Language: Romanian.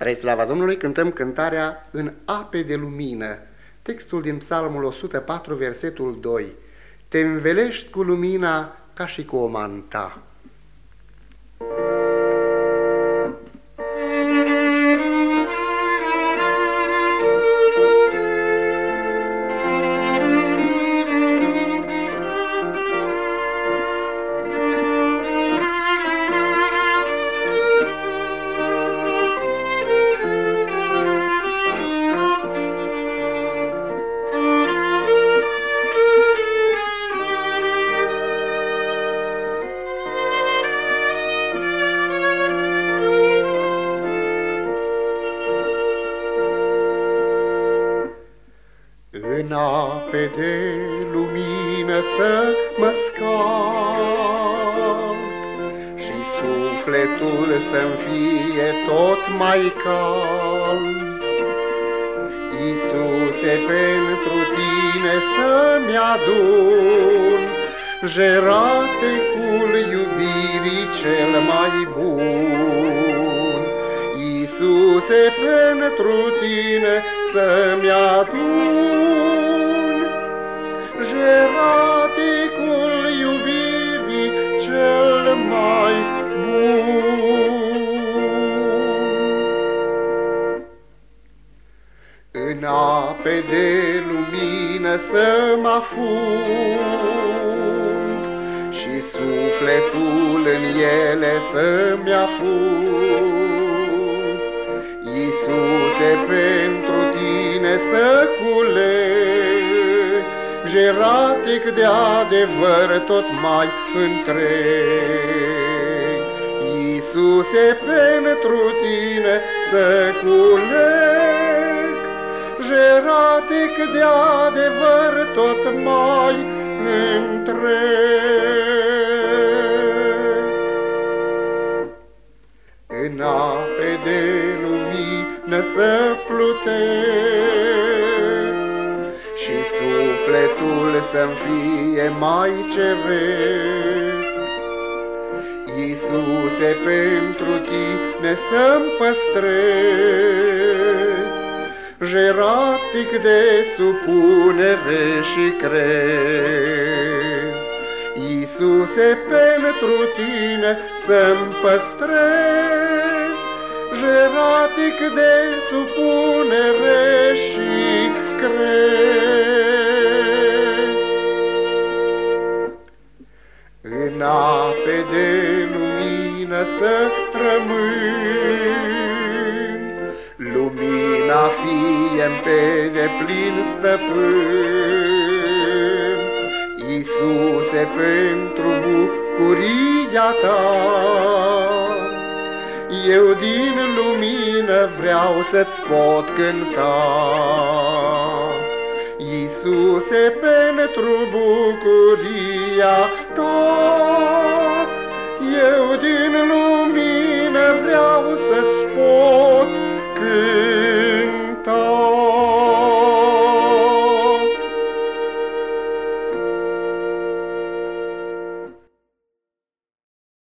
Spre slava Domnului cântăm cântarea În ape de lumină, textul din psalmul 104, versetul 2. Te învelești cu lumina ca și cu o manta. În ape de lumină să mă scaut Și sufletul să-mi fie tot mai cald. Iisuse, pentru tine să-mi adun Jeratecul iubirii cel mai bun. Iisuse, pentru tine să-mi adun Jeraticul iubirii cel mai bun. În ape de lumină să mă afund Și sufletul în ele să-mi afund. Iisuse, pentru tine să culeg, Jeratic de adevăr tot mai întreg. Iisuse, pentru tine să culeg, Jeratic de adevăr tot mai întreg. În ape de lumină să plutesc Și sufletul să-mi fie mai ceresc. Iisuse, pentru tine să-mi păstrez, Jeratic de supunere și crez. Iisuse, pentru tine să-mi păstrez, Jeratic de supunere În ape de lumină să rămân, Lumina fie pe deplin stăpân. Iisuse, pentru bucuria ta, Eu din lumină vreau să-ți pot cânta. Iisuse, pentru bucuria ta, Eu din lumină vreau să